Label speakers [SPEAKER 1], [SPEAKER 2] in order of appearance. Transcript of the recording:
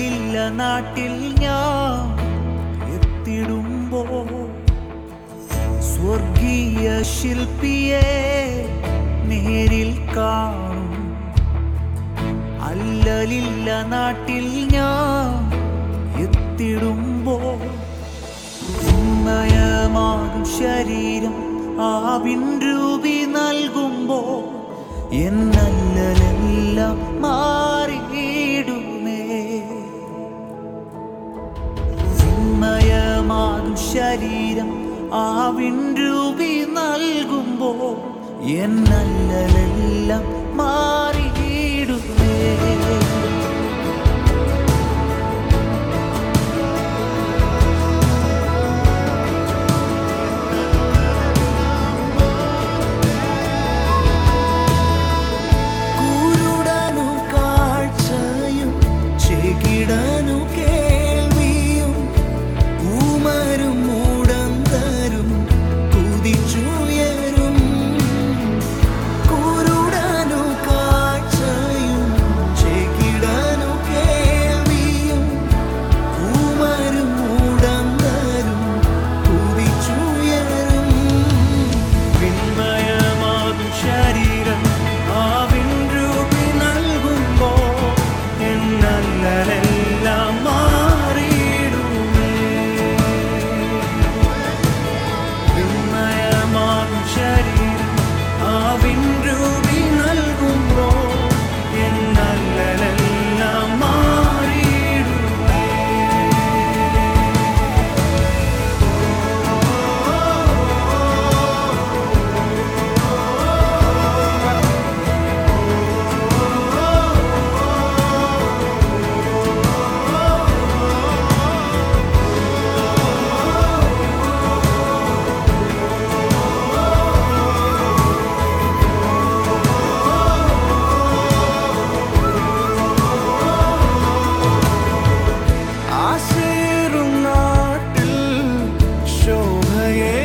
[SPEAKER 1] അല്ലലില്ല നാട്ടിൽ ഞാൻ എത്തിടുമ്പോ സ്വർഗീയ ശില്പിയെ നേരിൽ കാണും. അല്ലലില്ല നാട്ടിൽ ഞാൻ എത്തിടുമ്പോ ഉന്മയമാകും ശരീരം ആവിൻ രൂപി നൽകുമ്പോ എന്നല്ലലെല്ലാം മാറിയിടുമേ ശരീരം ആവിൻ രൂപി നൽകുമ്പോൾ എന്നല്ലലെല്ലാം ആവിൻ yeah.